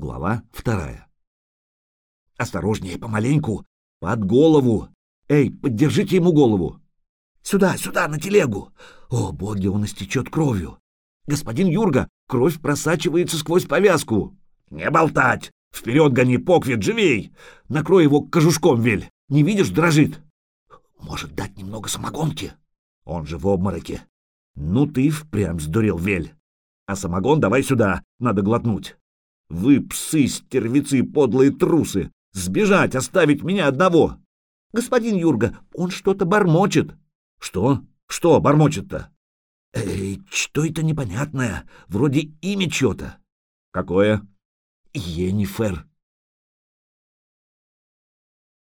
Глава вторая. «Осторожнее, помаленьку! Под голову! Эй, поддержите ему голову!» «Сюда, сюда, на телегу! О, боги, он истечет кровью! Господин Юрга, кровь просачивается сквозь повязку!» «Не болтать! Вперед гони, поквит, живей! Накрой его кожушком, вель! Не видишь, дрожит!» «Может, дать немного самогонки?» «Он же в обмороке!» «Ну ты впрямь сдурел, вель! А самогон давай сюда, надо глотнуть!» Вы, псы, стервицы, подлые трусы! Сбежать, оставить меня одного! Господин Юрга, он что-то бормочет. Что? Что бормочет-то? Эй, что это непонятное? Вроде имя чье-то. Какое? Енифер.